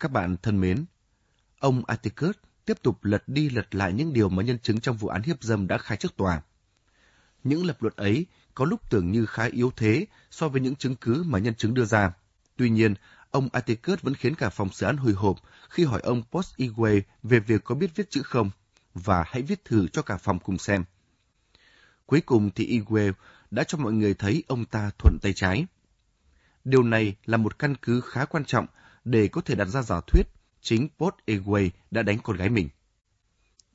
Các bạn thân mến, ông Atticus tiếp tục lật đi lật lại những điều mà nhân chứng trong vụ án hiếp dâm đã khai trước tòa. Những lập luận ấy có lúc tưởng như khá yếu thế so với những chứng cứ mà nhân chứng đưa ra. Tuy nhiên, ông Atticus vẫn khiến cả phòng xử án hồi hộp khi hỏi ông Post Igwe về việc có biết viết chữ không, và hãy viết thử cho cả phòng cùng xem. Cuối cùng thì Igwe đã cho mọi người thấy ông ta thuận tay trái. Điều này là một căn cứ khá quan trọng để có thể đặt ra giả thuyết chính Port Egway đã đánh con gái mình.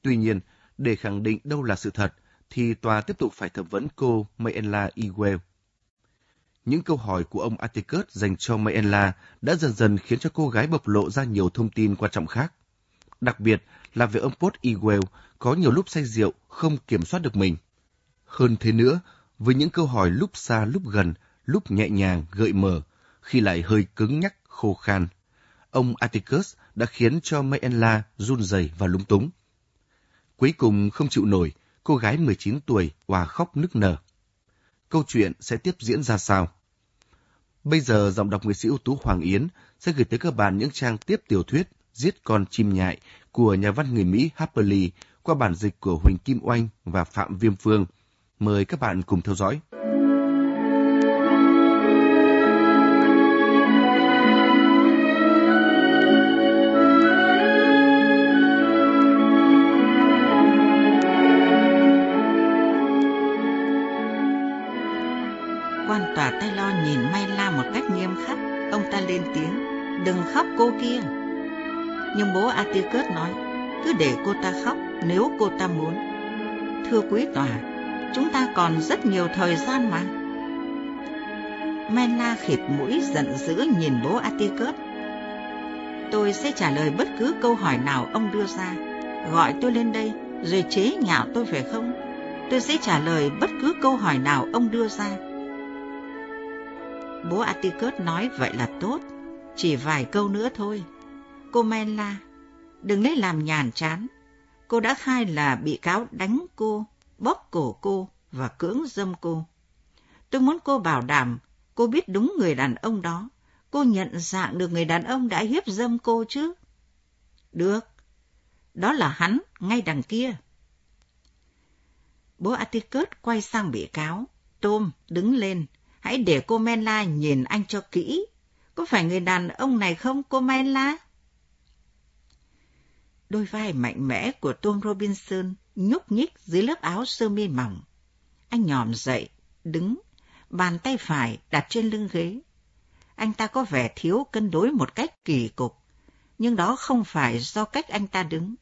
Tuy nhiên, để khẳng định đâu là sự thật, thì tòa tiếp tục phải thẩm vấn cô Mayenla Igwe. Những câu hỏi của ông Atticus dành cho Mayenla đã dần dần khiến cho cô gái bộc lộ ra nhiều thông tin quan trọng khác. Đặc biệt là về ông Port Igwe có nhiều lúc say rượu không kiểm soát được mình. Hơn thế nữa, với những câu hỏi lúc xa lúc gần, lúc nhẹ nhàng, gợi mở, khi lại hơi cứng nhắc, khô khan. Ông Atticus đã khiến cho Mayella run rẩy và lúng túng. Cuối cùng không chịu nổi, cô gái 19 tuổi hòa khóc nức nở. Câu chuyện sẽ tiếp diễn ra sao? Bây giờ giọng đọc người sĩ ưu tú Hoàng Yến sẽ gửi tới các bạn những trang tiếp tiểu thuyết Giết con chim nhại của nhà văn người Mỹ Harper Lee qua bản dịch của Huỳnh Kim Oanh và Phạm Viêm Phương. Mời các bạn cùng theo dõi. Nhưng bố Atticus nói, cứ để cô ta khóc nếu cô ta muốn. Thưa quý tòa, chúng ta còn rất nhiều thời gian mà. Mena khịt mũi giận dữ nhìn bố Atticus. Tôi sẽ trả lời bất cứ câu hỏi nào ông đưa ra. Gọi tôi lên đây, rồi chế nhạo tôi phải không? Tôi sẽ trả lời bất cứ câu hỏi nào ông đưa ra. Bố Atticus nói vậy là tốt, chỉ vài câu nữa thôi. Cô Mela, đừng lấy làm nhàn chán. Cô đã khai là bị cáo đánh cô, bóp cổ cô và cưỡng dâm cô. Tôi muốn cô bảo đảm cô biết đúng người đàn ông đó. Cô nhận dạng được người đàn ông đã hiếp dâm cô chứ? Được. Đó là hắn, ngay đằng kia. Bố Atticus quay sang bị cáo. Tom, đứng lên. Hãy để cô Mela nhìn anh cho kỹ. Có phải người đàn ông này không, cô Mela? Đôi vai mạnh mẽ của Tom Robinson nhúc nhích dưới lớp áo sơ mi mỏng. Anh nhòm dậy, đứng, bàn tay phải đặt trên lưng ghế. Anh ta có vẻ thiếu cân đối một cách kỳ cục, nhưng đó không phải do cách anh ta đứng.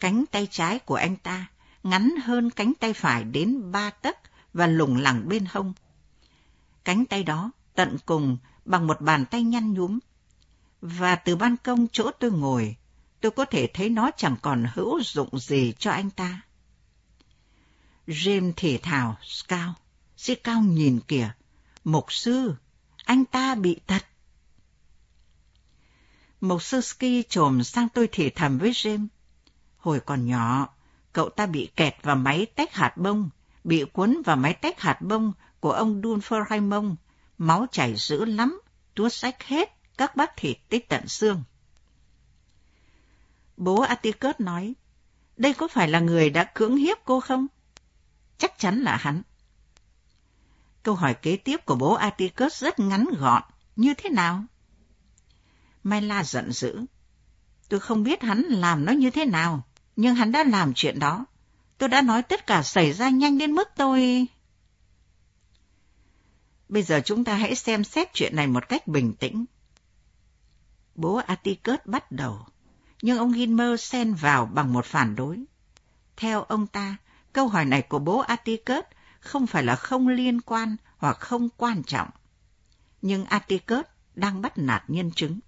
Cánh tay trái của anh ta ngắn hơn cánh tay phải đến ba tấc và lủng lẳng bên hông. Cánh tay đó tận cùng bằng một bàn tay nhăn nhúm. Và từ ban công chỗ tôi ngồi, tôi có thể thấy nó chẳng còn hữu dụng gì cho anh ta. James thể thào, Scout, sĩ cao nhìn kìa, mục sư, anh ta bị tật. Mục sư Ski trồm sang tôi thì thầm với James. Hồi còn nhỏ, cậu ta bị kẹt vào máy tách hạt bông, bị cuốn vào máy tách hạt bông của ông Dunfer Raymond, máu chảy dữ lắm, túa sách hết các bát thịt tới tận xương. Bố Atticus nói, đây có phải là người đã cưỡng hiếp cô không? Chắc chắn là hắn. Câu hỏi kế tiếp của bố Atticus rất ngắn gọn. Như thế nào? Mai La giận dữ. Tôi không biết hắn làm nó như thế nào, nhưng hắn đã làm chuyện đó. Tôi đã nói tất cả xảy ra nhanh đến mức tôi... Bây giờ chúng ta hãy xem xét chuyện này một cách bình tĩnh. Bố Atticus bắt đầu nhưng ông Gilmer xen vào bằng một phản đối. Theo ông ta, câu hỏi này của bố Atticus không phải là không liên quan hoặc không quan trọng. Nhưng Atticus đang bắt nạt nhân chứng.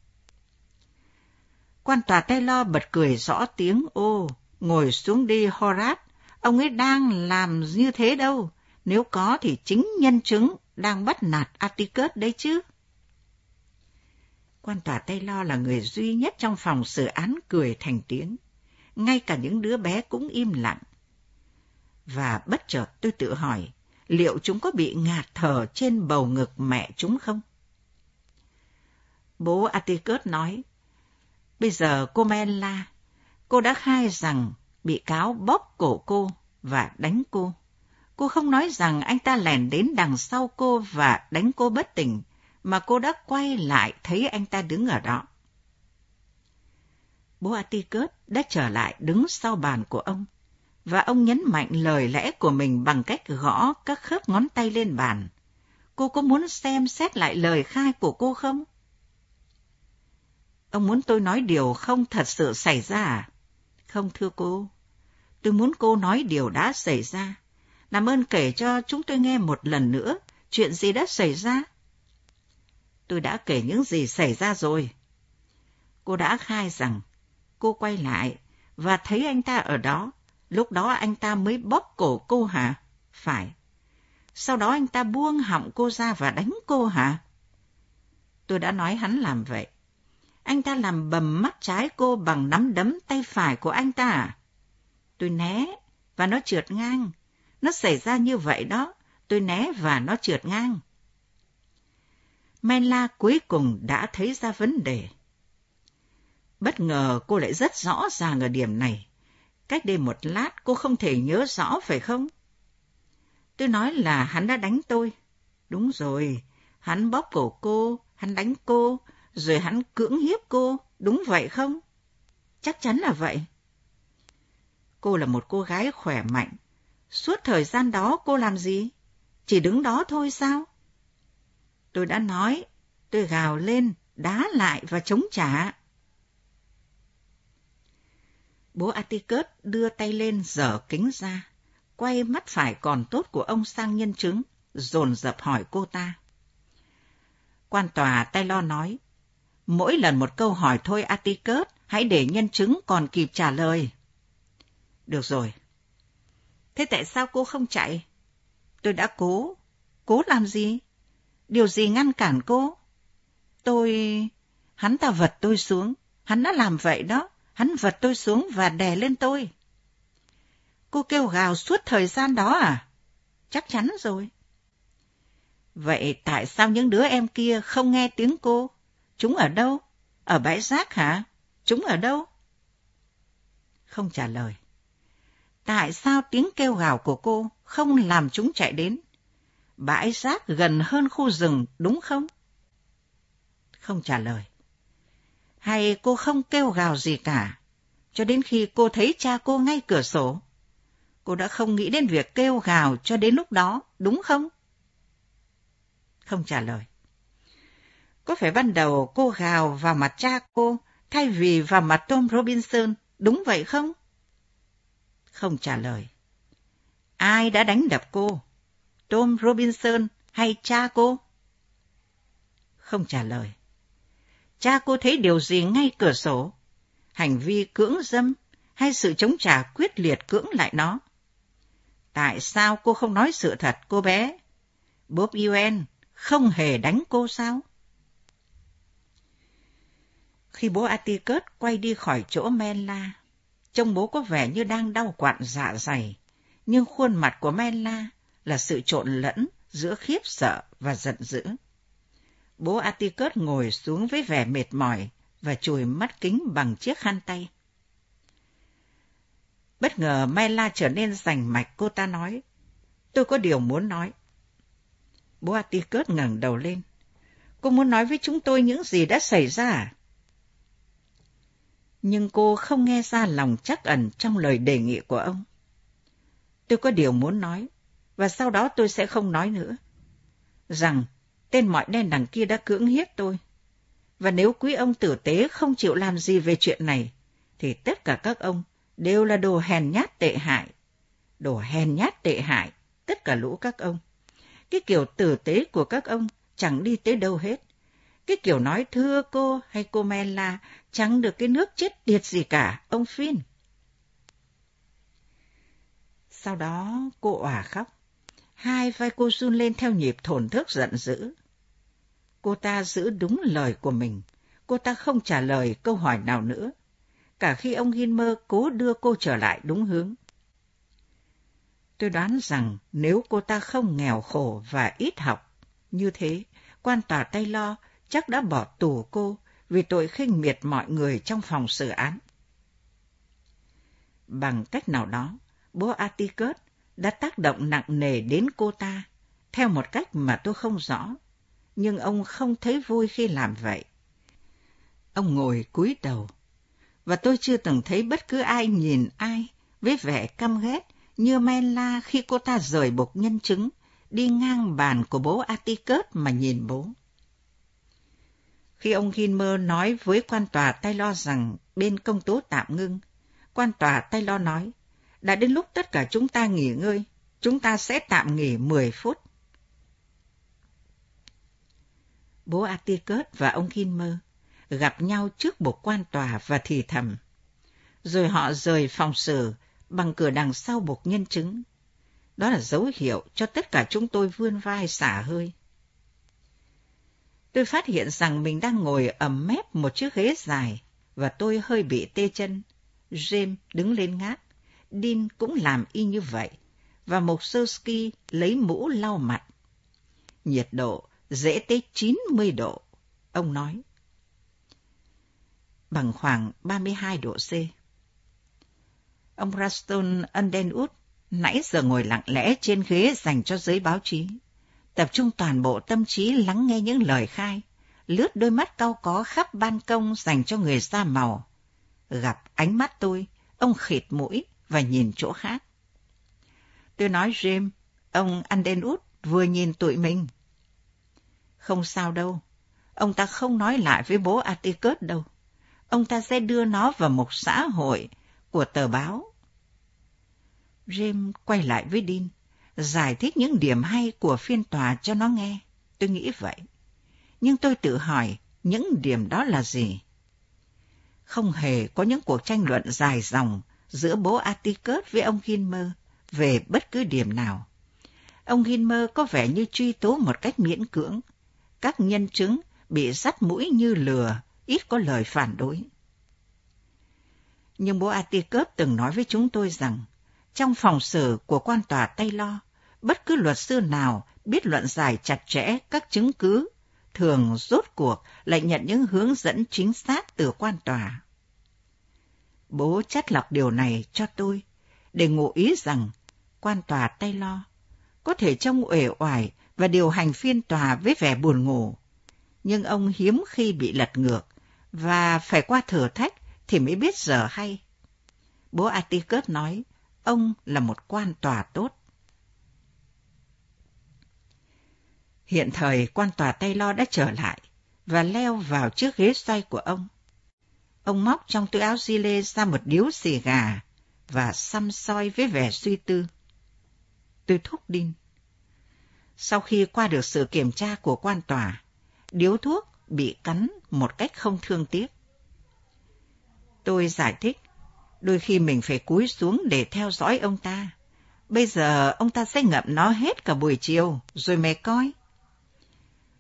Quan tòa Taylor bật cười rõ tiếng ô, ngồi xuống đi Horat. ông ấy đang làm như thế đâu, nếu có thì chính nhân chứng đang bắt nạt Atticus đấy chứ. Quan tòa Taylor là người duy nhất trong phòng xử án cười thành tiếng. Ngay cả những đứa bé cũng im lặng. Và bất chợt tôi tự hỏi, liệu chúng có bị ngạt thở trên bầu ngực mẹ chúng không? Bố Atikert nói, Bây giờ cô Mela, cô đã khai rằng bị cáo bóp cổ cô và đánh cô. Cô không nói rằng anh ta lèn đến đằng sau cô và đánh cô bất tỉnh, mà cô đã quay lại thấy anh ta đứng ở đó. Bố Atticus đã trở lại đứng sau bàn của ông, và ông nhấn mạnh lời lẽ của mình bằng cách gõ các khớp ngón tay lên bàn. Cô có muốn xem xét lại lời khai của cô không? Ông muốn tôi nói điều không thật sự xảy ra à? Không thưa cô. Tôi muốn cô nói điều đã xảy ra. Làm ơn kể cho chúng tôi nghe một lần nữa chuyện gì đã xảy ra. Tôi đã kể những gì xảy ra rồi. Cô đã khai rằng, cô quay lại và thấy anh ta ở đó. Lúc đó anh ta mới bóp cổ cô hả? Phải. Sau đó anh ta buông họng cô ra và đánh cô hả? Tôi đã nói hắn làm vậy. Anh ta làm bầm mắt trái cô bằng nắm đấm tay phải của anh ta à? Tôi né và nó trượt ngang. Nó xảy ra như vậy đó. Tôi né và nó trượt ngang. Mela cuối cùng đã thấy ra vấn đề. Bất ngờ cô lại rất rõ ràng ở điểm này. Cách đây một lát cô không thể nhớ rõ phải không? Tôi nói là hắn đã đánh tôi. Đúng rồi, hắn bóp cổ cô, hắn đánh cô, rồi hắn cưỡng hiếp cô, đúng vậy không? Chắc chắn là vậy. Cô là một cô gái khỏe mạnh. Suốt thời gian đó cô làm gì? Chỉ đứng đó thôi sao? Tôi đã nói, tôi gào lên, đá lại và chống trả. Bố Atticus đưa tay lên dở kính ra, quay mắt phải còn tốt của ông sang nhân chứng, dồn dập hỏi cô ta. Quan tòa tay lo nói, mỗi lần một câu hỏi thôi Atticus, hãy để nhân chứng còn kịp trả lời. Được rồi. Thế tại sao cô không chạy? Tôi đã cố. Cố làm gì? Điều gì ngăn cản cô? Tôi... Hắn ta vật tôi xuống. Hắn đã làm vậy đó. Hắn vật tôi xuống và đè lên tôi. Cô kêu gào suốt thời gian đó à? Chắc chắn rồi. Vậy tại sao những đứa em kia không nghe tiếng cô? Chúng ở đâu? Ở bãi rác hả? Chúng ở đâu? Không trả lời. Tại sao tiếng kêu gào của cô không làm chúng chạy đến? Bãi rác gần hơn khu rừng, đúng không? Không trả lời. Hay cô không kêu gào gì cả, cho đến khi cô thấy cha cô ngay cửa sổ? Cô đã không nghĩ đến việc kêu gào cho đến lúc đó, đúng không? Không trả lời. Có phải ban đầu cô gào vào mặt cha cô thay vì vào mặt Tom Robinson, đúng vậy không? Không trả lời. Ai đã đánh đập cô? Tom Robinson hay cha cô? Không trả lời. Cha cô thấy điều gì ngay cửa sổ? Hành vi cưỡng dâm hay sự chống trả quyết liệt cưỡng lại nó? Tại sao cô không nói sự thật, cô bé? Bob Yuen không hề đánh cô sao? Khi bố Atticus quay đi khỏi chỗ Menla, trông bố có vẻ như đang đau quặn dạ dày, nhưng khuôn mặt của Menla là sự trộn lẫn giữa khiếp sợ và giận dữ. Bố Atticus ngồi xuống với vẻ mệt mỏi và chùi mắt kính bằng chiếc khăn tay. Bất ngờ Mela trở nên rành mạch, cô ta nói. Tôi có điều muốn nói. Bố Atticus ngẩng đầu lên. Cô muốn nói với chúng tôi những gì đã xảy ra à? Nhưng cô không nghe ra lòng chắc ẩn trong lời đề nghị của ông. Tôi có điều muốn nói, và sau đó tôi sẽ không nói nữa. Rằng tên mọi đen đằng kia đã cưỡng hiếp tôi. Và nếu quý ông tử tế không chịu làm gì về chuyện này, thì tất cả các ông đều là đồ hèn nhát tệ hại. Đồ hèn nhát tệ hại, tất cả lũ các ông. Cái kiểu tử tế của các ông chẳng đi tới đâu hết. Cái kiểu nói thưa cô hay cô Mela chẳng được cái nước chết tiệt gì cả, ông Phin. Sau đó cô òa khóc. Hai vai cô run lên theo nhịp thổn thức giận dữ. Cô ta giữ đúng lời của mình. Cô ta không trả lời câu hỏi nào nữa. Cả khi ông Hinmer cố đưa cô trở lại đúng hướng. Tôi đoán rằng nếu cô ta không nghèo khổ và ít học như thế, quan tòa tay lo chắc đã bỏ tù cô vì tội khinh miệt mọi người trong phòng xử án. Bằng cách nào đó, bố Atticus đã tác động nặng nề đến cô ta, theo một cách mà tôi không rõ, nhưng ông không thấy vui khi làm vậy. Ông ngồi cúi đầu, và tôi chưa từng thấy bất cứ ai nhìn ai với vẻ căm ghét như Mela khi cô ta rời bục nhân chứng, đi ngang bàn của bố Atticus mà nhìn bố. Khi ông Gilmer nói với quan tòa Taylor rằng bên công tố tạm ngưng, quan tòa Taylor nói, đã đến lúc tất cả chúng ta nghỉ ngơi, chúng ta sẽ tạm nghỉ 10 phút. Bố Atticus và ông Kimmer gặp nhau trước bục quan tòa và thì thầm. Rồi họ rời phòng xử bằng cửa đằng sau bục nhân chứng. Đó là dấu hiệu cho tất cả chúng tôi vươn vai xả hơi. Tôi phát hiện rằng mình đang ngồi ẩm mép một chiếc ghế dài và tôi hơi bị tê chân. James đứng lên ngáp. Dean cũng làm y như vậy. Và một lấy mũ lau mặt. Nhiệt độ dễ tới 90 độ. Ông nói. Bằng khoảng 32 độ C. Ông Raston Underwood nãy giờ ngồi lặng lẽ trên ghế dành cho giới báo chí tập trung toàn bộ tâm trí lắng nghe những lời khai, lướt đôi mắt cau có khắp ban công dành cho người da màu. Gặp ánh mắt tôi, ông khịt mũi và nhìn chỗ khác. Tôi nói Jim, ông út vừa nhìn tụi mình. Không sao đâu, ông ta không nói lại với bố Atticus đâu. Ông ta sẽ đưa nó vào một xã hội của tờ báo. Jim quay lại với Dean giải thích những điểm hay của phiên tòa cho nó nghe. Tôi nghĩ vậy. Nhưng tôi tự hỏi, những điểm đó là gì? Không hề có những cuộc tranh luận dài dòng giữa bố Atticus với ông Hinmer về bất cứ điểm nào. Ông Hinmer có vẻ như truy tố một cách miễn cưỡng. Các nhân chứng bị dắt mũi như lừa, ít có lời phản đối. Nhưng bố Atticus từng nói với chúng tôi rằng, trong phòng xử của quan tòa Taylor, bất cứ luật sư nào biết luận giải chặt chẽ các chứng cứ, thường rốt cuộc lại nhận những hướng dẫn chính xác từ quan tòa. Bố chắt lọc điều này cho tôi, để ngụ ý rằng quan tòa Taylor có thể trông uể oải và điều hành phiên tòa với vẻ buồn ngủ. Nhưng ông hiếm khi bị lật ngược, và phải qua thử thách thì mới biết giờ hay. Bố Atticus nói, ông là một quan tòa tốt. Hiện thời quan tòa Taylor đã trở lại và leo vào chiếc ghế xoay của ông. Ông móc trong túi áo lê ra một điếu xì gà và xăm soi với vẻ suy tư. Tôi thúc đinh. Sau khi qua được sự kiểm tra của quan tòa, điếu thuốc bị cắn một cách không thương tiếc. Tôi giải thích, đôi khi mình phải cúi xuống để theo dõi ông ta. Bây giờ ông ta sẽ ngậm nó hết cả buổi chiều, rồi mẹ coi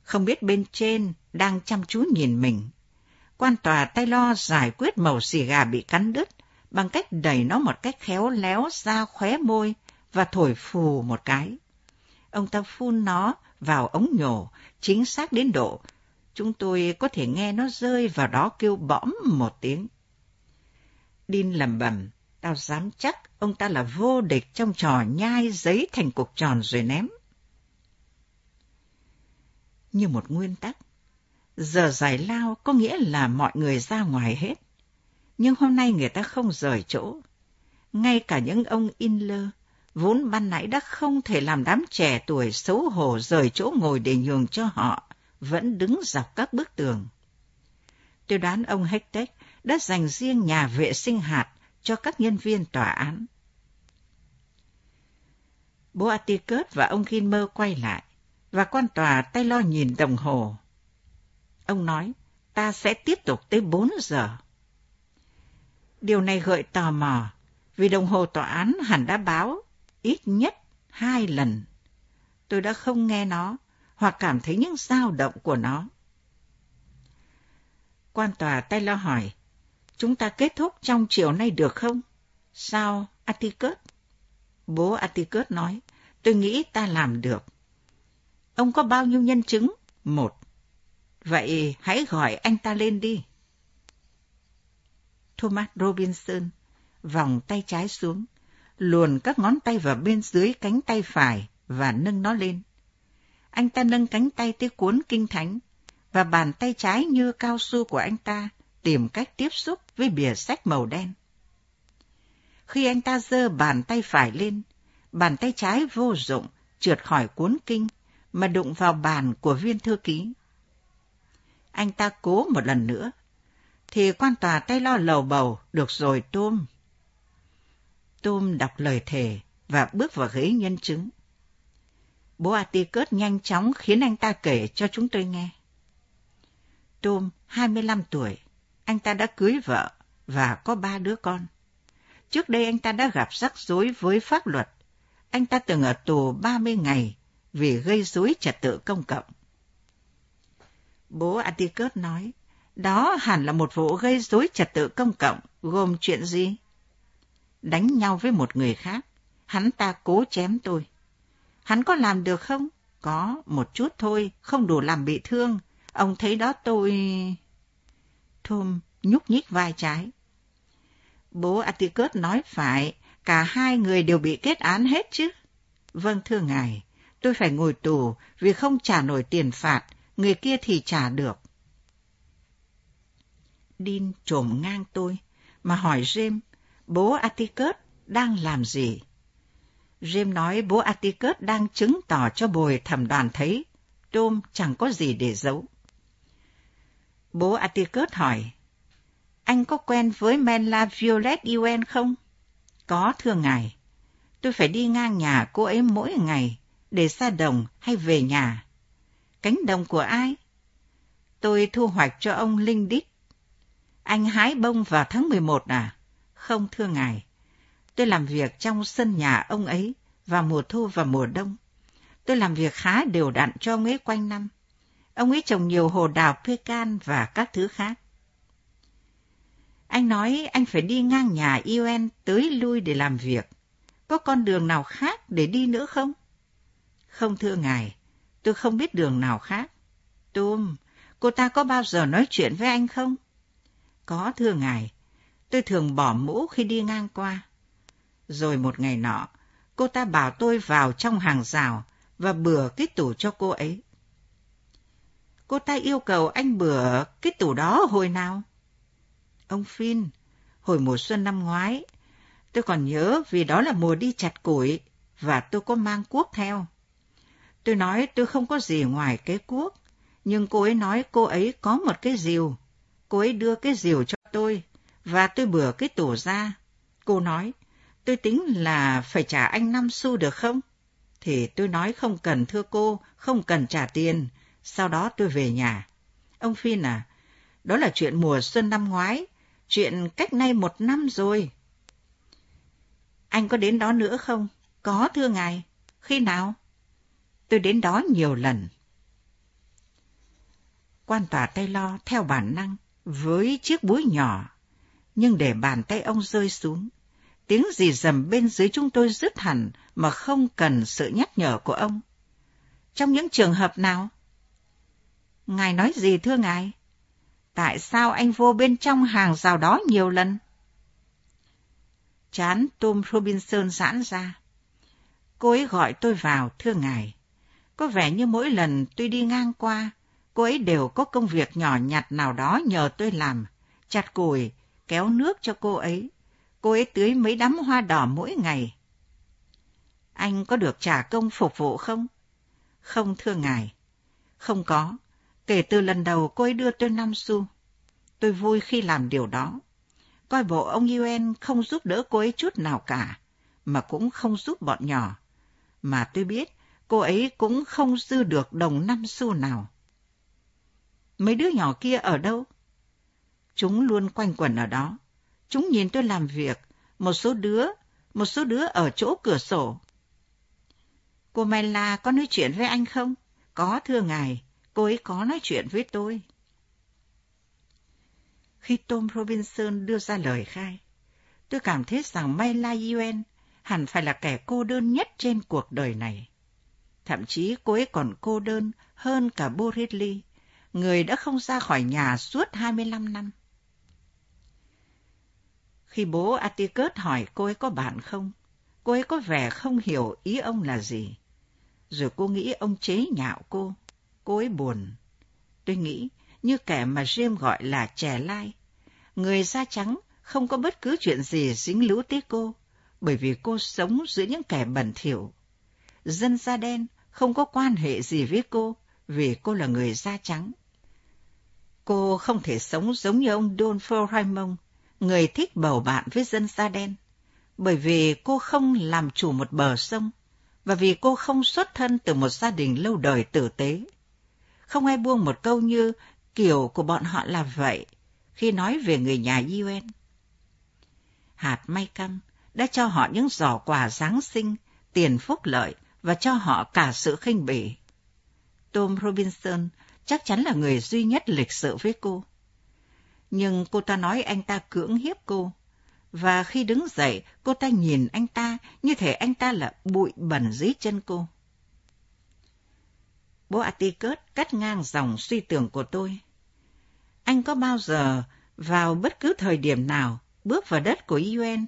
không biết bên trên đang chăm chú nhìn mình. Quan tòa tay lo giải quyết màu xì gà bị cắn đứt bằng cách đẩy nó một cách khéo léo ra khóe môi và thổi phù một cái. Ông ta phun nó vào ống nhổ, chính xác đến độ. Chúng tôi có thể nghe nó rơi vào đó kêu bõm một tiếng. Đin lầm bầm, tao dám chắc ông ta là vô địch trong trò nhai giấy thành cục tròn rồi ném như một nguyên tắc. Giờ giải lao có nghĩa là mọi người ra ngoài hết. Nhưng hôm nay người ta không rời chỗ. Ngay cả những ông in lơ, vốn ban nãy đã không thể làm đám trẻ tuổi xấu hổ rời chỗ ngồi để nhường cho họ, vẫn đứng dọc các bức tường. Tôi đoán ông Hectek đã dành riêng nhà vệ sinh hạt cho các nhân viên tòa án. Bố Atticus và ông Gilmer quay lại và quan tòa tay lo nhìn đồng hồ. Ông nói, ta sẽ tiếp tục tới 4 giờ. Điều này gợi tò mò, vì đồng hồ tòa án hẳn đã báo ít nhất hai lần. Tôi đã không nghe nó, hoặc cảm thấy những dao động của nó. Quan tòa tay lo hỏi, chúng ta kết thúc trong chiều nay được không? Sao, Atticus? Bố Atticus nói, tôi nghĩ ta làm được. Ông có bao nhiêu nhân chứng? Một. Vậy hãy gọi anh ta lên đi. Thomas Robinson vòng tay trái xuống, luồn các ngón tay vào bên dưới cánh tay phải và nâng nó lên. Anh ta nâng cánh tay tới cuốn kinh thánh, và bàn tay trái như cao su của anh ta tìm cách tiếp xúc với bìa sách màu đen. Khi anh ta giơ bàn tay phải lên, bàn tay trái vô dụng trượt khỏi cuốn kinh mà đụng vào bàn của viên thư ký. Anh ta cố một lần nữa, thì quan tòa tay lo lầu bầu, được rồi tôm. Tôm đọc lời thề và bước vào ghế nhân chứng. Bố Atikert nhanh chóng khiến anh ta kể cho chúng tôi nghe. Tom, 25 tuổi, anh ta đã cưới vợ và có ba đứa con. Trước đây anh ta đã gặp rắc rối với pháp luật. Anh ta từng ở tù 30 ngày vì gây rối trật tự công cộng. Bố Atticus nói, đó hẳn là một vụ gây rối trật tự công cộng, gồm chuyện gì? Đánh nhau với một người khác, hắn ta cố chém tôi. Hắn có làm được không? Có, một chút thôi, không đủ làm bị thương. Ông thấy đó tôi... Thôm nhúc nhích vai trái. Bố Atticus nói phải, cả hai người đều bị kết án hết chứ. Vâng thưa ngài, tôi phải ngồi tù vì không trả nổi tiền phạt, người kia thì trả được. Đin trồm ngang tôi, mà hỏi James, bố Atticus đang làm gì? James nói bố Atticus đang chứng tỏ cho bồi thẩm đoàn thấy Tom chẳng có gì để giấu. Bố Atticus hỏi, anh có quen với Menla Violet Yuen không? Có thưa ngài. Tôi phải đi ngang nhà cô ấy mỗi ngày để ra đồng hay về nhà. Cánh đồng của ai? Tôi thu hoạch cho ông Linh Đít. Anh hái bông vào tháng 11 à? Không thưa ngài. Tôi làm việc trong sân nhà ông ấy vào mùa thu và mùa đông. Tôi làm việc khá đều đặn cho ông ấy quanh năm. Ông ấy trồng nhiều hồ đào pecan và các thứ khác. Anh nói anh phải đi ngang nhà Yuen tới lui để làm việc. Có con đường nào khác để đi nữa không? Không thưa ngài, tôi không biết đường nào khác. Tôm, cô ta có bao giờ nói chuyện với anh không? Có thưa ngài, tôi thường bỏ mũ khi đi ngang qua. Rồi một ngày nọ, cô ta bảo tôi vào trong hàng rào và bừa cái tủ cho cô ấy. Cô ta yêu cầu anh bừa cái tủ đó hồi nào? Ông Phin, hồi mùa xuân năm ngoái, tôi còn nhớ vì đó là mùa đi chặt củi và tôi có mang cuốc theo. Tôi nói tôi không có gì ngoài cái cuốc, nhưng cô ấy nói cô ấy có một cái rìu. Cô ấy đưa cái rìu cho tôi và tôi bừa cái tủ ra. Cô nói, tôi tính là phải trả anh năm xu được không? Thì tôi nói không cần thưa cô, không cần trả tiền. Sau đó tôi về nhà. Ông Phin à, đó là chuyện mùa xuân năm ngoái, chuyện cách nay một năm rồi. Anh có đến đó nữa không? Có thưa ngài. Khi nào? Tôi đến đó nhiều lần. Quan tòa tay lo theo bản năng với chiếc búi nhỏ, nhưng để bàn tay ông rơi xuống, tiếng gì dầm bên dưới chúng tôi dứt hẳn mà không cần sự nhắc nhở của ông. Trong những trường hợp nào? Ngài nói gì thưa ngài? Tại sao anh vô bên trong hàng rào đó nhiều lần? Chán Tom Robinson giãn ra. Cô ấy gọi tôi vào, thưa ngài. Có vẻ như mỗi lần tôi đi ngang qua, cô ấy đều có công việc nhỏ nhặt nào đó nhờ tôi làm, chặt củi, kéo nước cho cô ấy. Cô ấy tưới mấy đám hoa đỏ mỗi ngày. Anh có được trả công phục vụ không? Không thưa ngài. Không có. Kể từ lần đầu cô ấy đưa tôi năm xu. Tôi vui khi làm điều đó. Coi bộ ông Yuen không giúp đỡ cô ấy chút nào cả, mà cũng không giúp bọn nhỏ. Mà tôi biết cô ấy cũng không dư được đồng năm xu nào. Mấy đứa nhỏ kia ở đâu? Chúng luôn quanh quẩn ở đó. Chúng nhìn tôi làm việc, một số đứa, một số đứa ở chỗ cửa sổ. Cô Mayla có nói chuyện với anh không? Có thưa ngài, cô ấy có nói chuyện với tôi. Khi Tom Robinson đưa ra lời khai, tôi cảm thấy rằng Mayla Yuen hẳn phải là kẻ cô đơn nhất trên cuộc đời này. Thậm chí cô ấy còn cô đơn hơn cả Boris Lee, người đã không ra khỏi nhà suốt 25 năm. Khi bố Atticus hỏi cô ấy có bạn không, cô ấy có vẻ không hiểu ý ông là gì. Rồi cô nghĩ ông chế nhạo cô, cô ấy buồn. Tôi nghĩ, như kẻ mà Jim gọi là trẻ lai. Người da trắng không có bất cứ chuyện gì dính lũ tới cô, bởi vì cô sống giữa những kẻ bẩn thỉu. Dân da đen không có quan hệ gì với cô, vì cô là người da trắng. Cô không thể sống giống như ông Don Raymond, người thích bầu bạn với dân da đen, bởi vì cô không làm chủ một bờ sông, và vì cô không xuất thân từ một gia đình lâu đời tử tế. Không ai buông một câu như kiểu của bọn họ là vậy khi nói về người nhà UN. Hạt may căm đã cho họ những giỏ quà Giáng sinh, tiền phúc lợi và cho họ cả sự khinh bỉ. Tom Robinson chắc chắn là người duy nhất lịch sự với cô. Nhưng cô ta nói anh ta cưỡng hiếp cô, và khi đứng dậy, cô ta nhìn anh ta như thể anh ta là bụi bẩn dưới chân cô. Bố Atticus cắt ngang dòng suy tưởng của tôi. Anh có bao giờ vào bất cứ thời điểm nào bước vào đất của UN?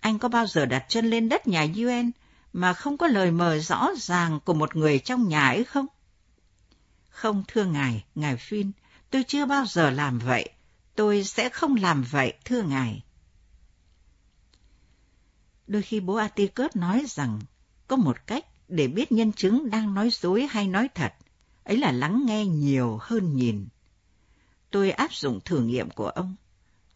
Anh có bao giờ đặt chân lên đất nhà UN mà không có lời mời rõ ràng của một người trong nhà ấy không? Không thưa ngài, ngài Phin, tôi chưa bao giờ làm vậy. Tôi sẽ không làm vậy, thưa ngài. Đôi khi bố Atticus nói rằng có một cách để biết nhân chứng đang nói dối hay nói thật, ấy là lắng nghe nhiều hơn nhìn. Tôi áp dụng thử nghiệm của ông.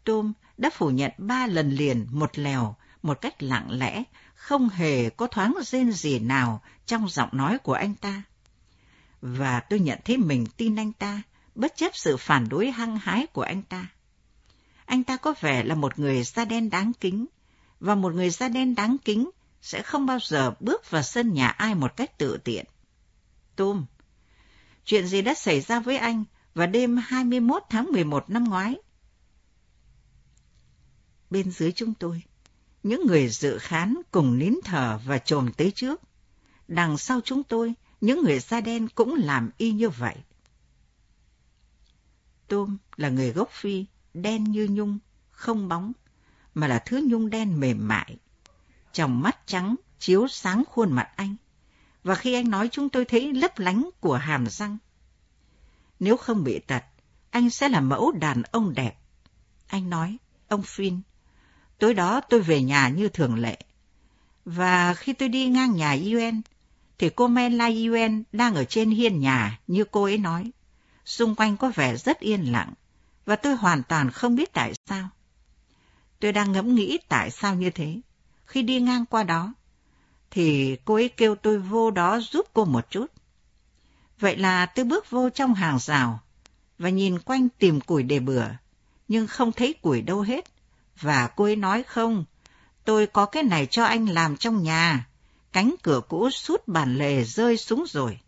Tom đã phủ nhận ba lần liền một lèo, một cách lặng lẽ, không hề có thoáng rên gì nào trong giọng nói của anh ta. Và tôi nhận thấy mình tin anh ta, bất chấp sự phản đối hăng hái của anh ta. Anh ta có vẻ là một người da đen đáng kính, và một người da đen đáng kính sẽ không bao giờ bước vào sân nhà ai một cách tự tiện. Tom, chuyện gì đã xảy ra với anh vào đêm 21 tháng 11 năm ngoái? Bên dưới chúng tôi, những người dự khán cùng nín thở và trồm tới trước. Đằng sau chúng tôi, những người da đen cũng làm y như vậy. Tôm là người gốc Phi, đen như nhung, không bóng, mà là thứ nhung đen mềm mại. Trong mắt trắng chiếu sáng khuôn mặt anh, và khi anh nói chúng tôi thấy lấp lánh của hàm răng. Nếu không bị tật, anh sẽ là mẫu đàn ông đẹp. Anh nói, ông Phin, tối đó tôi về nhà như thường lệ. Và khi tôi đi ngang nhà Yuen thì cô Mela Yuen đang ở trên hiên nhà như cô ấy nói. Xung quanh có vẻ rất yên lặng, và tôi hoàn toàn không biết tại sao. Tôi đang ngẫm nghĩ tại sao như thế. Khi đi ngang qua đó, thì cô ấy kêu tôi vô đó giúp cô một chút. Vậy là tôi bước vô trong hàng rào và nhìn quanh tìm củi để bừa, nhưng không thấy củi đâu hết. Và cô ấy nói không, tôi có cái này cho anh làm trong nhà. Cánh cửa cũ sút bản lề rơi xuống rồi.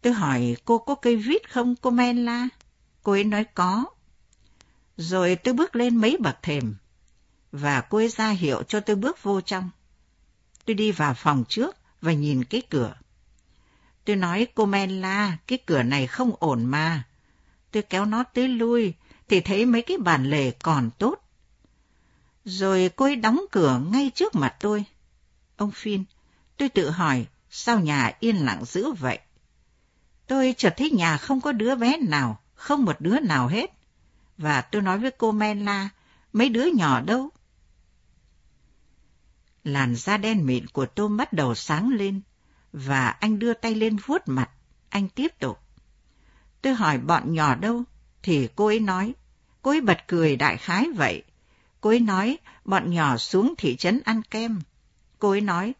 Tôi hỏi cô có cây vít không cô Menla? Cô ấy nói có. Rồi tôi bước lên mấy bậc thềm, và cô ấy ra hiệu cho tôi bước vô trong. Tôi đi vào phòng trước và nhìn cái cửa. Tôi nói cô Menla, cái cửa này không ổn mà. Tôi kéo nó tới lui, thì thấy mấy cái bàn lề còn tốt. Rồi cô ấy đóng cửa ngay trước mặt tôi. Ông Phin, tôi tự hỏi, sao nhà yên lặng dữ vậy? Tôi chợt thấy nhà không có đứa bé nào, không một đứa nào hết. Và tôi nói với cô Menla, mấy đứa nhỏ đâu? Làn da đen mịn của Tom bắt đầu sáng lên, và anh đưa tay lên vuốt mặt. Anh tiếp tục. Tôi hỏi bọn nhỏ đâu, thì cô ấy nói. Cô ấy bật cười đại khái vậy. Cô ấy nói bọn nhỏ xuống thị trấn ăn kem. Cô ấy nói,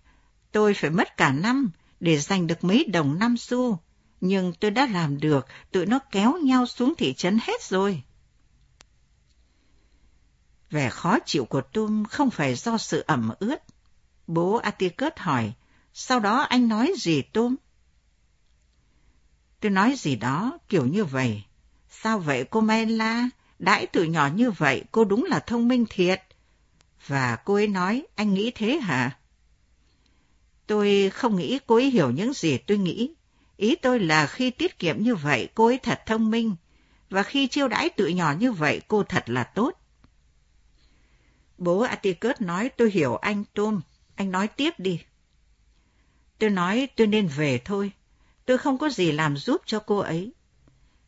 tôi phải mất cả năm để giành được mấy đồng năm xu. Nhưng tôi đã làm được, tụi nó kéo nhau xuống thị trấn hết rồi. Vẻ khó chịu của Tum không phải do sự ẩm ướt. Bố Atikert hỏi, sau đó anh nói gì Tum? Tôi nói gì đó, kiểu như vậy. Sao vậy cô Mela? Đãi tụi nhỏ như vậy, cô đúng là thông minh thiệt. Và cô ấy nói, anh nghĩ thế hả? Tôi không nghĩ cô ấy hiểu những gì tôi nghĩ, Ý tôi là khi tiết kiệm như vậy cô ấy thật thông minh, và khi chiêu đãi tự nhỏ như vậy cô thật là tốt. Bố Atticus nói tôi hiểu anh Tom, anh nói tiếp đi. Tôi nói tôi nên về thôi, tôi không có gì làm giúp cho cô ấy.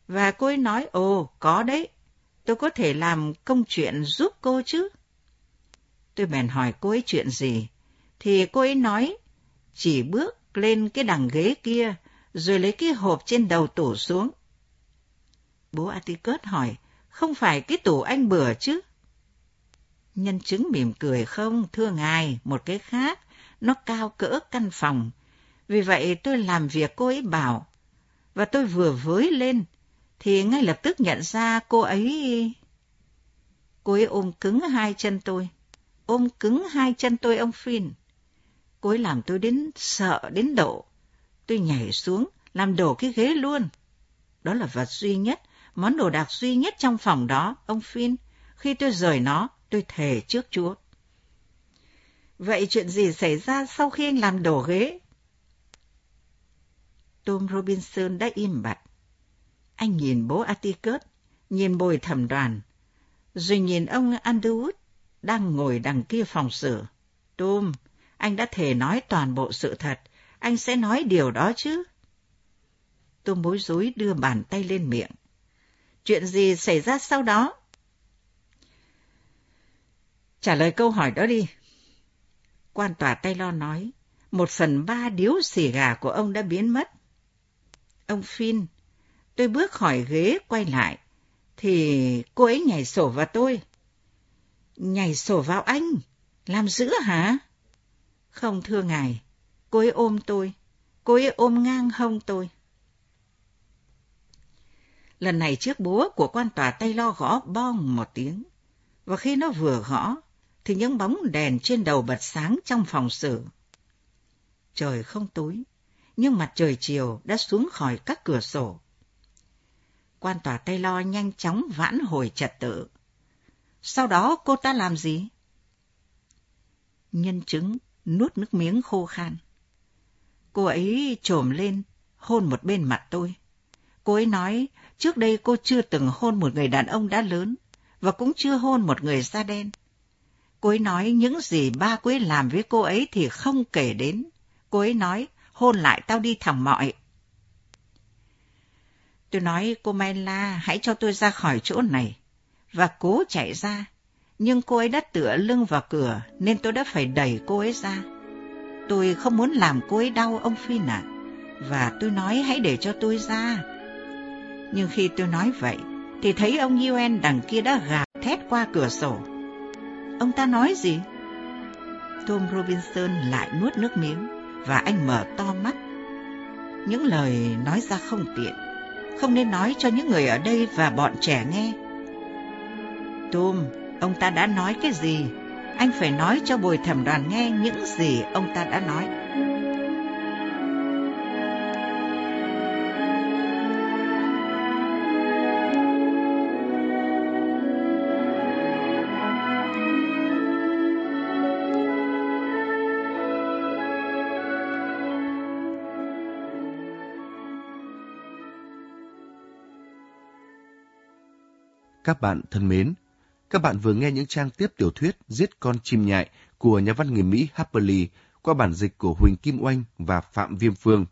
Và cô ấy nói, ồ, có đấy, tôi có thể làm công chuyện giúp cô chứ. Tôi bèn hỏi cô ấy chuyện gì, thì cô ấy nói, chỉ bước lên cái đằng ghế kia, rồi lấy cái hộp trên đầu tủ xuống. Bố Atticus hỏi, không phải cái tủ anh bừa chứ? Nhân chứng mỉm cười không, thưa ngài, một cái khác, nó cao cỡ căn phòng. Vì vậy tôi làm việc cô ấy bảo, và tôi vừa với lên, thì ngay lập tức nhận ra cô ấy... Cô ấy ôm cứng hai chân tôi, ôm cứng hai chân tôi ông Phin. Cô ấy làm tôi đến sợ đến độ. Tôi nhảy xuống, làm đổ cái ghế luôn. Đó là vật duy nhất, món đồ đạc duy nhất trong phòng đó, ông Phin. Khi tôi rời nó, tôi thề trước Chúa. Vậy chuyện gì xảy ra sau khi anh làm đổ ghế? Tom Robinson đã im bặt. Anh nhìn bố Atticus, nhìn bồi thẩm đoàn, rồi nhìn ông Underwood đang ngồi đằng kia phòng xử. Tom, anh đã thề nói toàn bộ sự thật, anh sẽ nói điều đó chứ? Tom bối rối đưa bàn tay lên miệng. Chuyện gì xảy ra sau đó? Trả lời câu hỏi đó đi. Quan tòa tay lo nói, một phần ba điếu xì gà của ông đã biến mất. Ông finn tôi bước khỏi ghế quay lại, thì cô ấy nhảy sổ vào tôi. Nhảy sổ vào anh? Làm giữ hả? Không thưa ngài, cô ấy ôm tôi, cô ấy ôm ngang hông tôi. Lần này chiếc búa của quan tòa tay lo gõ bong một tiếng, và khi nó vừa gõ, thì những bóng đèn trên đầu bật sáng trong phòng xử. Trời không tối, nhưng mặt trời chiều đã xuống khỏi các cửa sổ. Quan tòa Taylor nhanh chóng vãn hồi trật tự. Sau đó cô ta làm gì? Nhân chứng nuốt nước miếng khô khan. Cô ấy trồm lên, hôn một bên mặt tôi. Cô ấy nói, trước đây cô chưa từng hôn một người đàn ông đã lớn, và cũng chưa hôn một người da đen. Cô ấy nói những gì ba cô ấy làm với cô ấy thì không kể đến. Cô ấy nói, hôn lại tao đi thằng mọi. Tôi nói cô Mai La hãy cho tôi ra khỏi chỗ này. Và cố chạy ra. Nhưng cô ấy đã tựa lưng vào cửa nên tôi đã phải đẩy cô ấy ra. Tôi không muốn làm cô ấy đau ông Phin ạ. Và tôi nói hãy để cho tôi ra. Nhưng khi tôi nói vậy thì thấy ông Yuen đằng kia đã gào thét qua cửa sổ. Ông ta nói gì? Tom Robinson lại nuốt nước miếng và anh mở to mắt. Những lời nói ra không tiện, không nên nói cho những người ở đây và bọn trẻ nghe. Tom, ông ta đã nói cái gì? Anh phải nói cho bồi thẩm đoàn nghe những gì ông ta đã nói. Các bạn thân mến, các bạn vừa nghe những trang tiếp tiểu thuyết Giết con chim nhại của nhà văn người Mỹ Harper Lee qua bản dịch của Huỳnh Kim Oanh và Phạm Viêm Phương.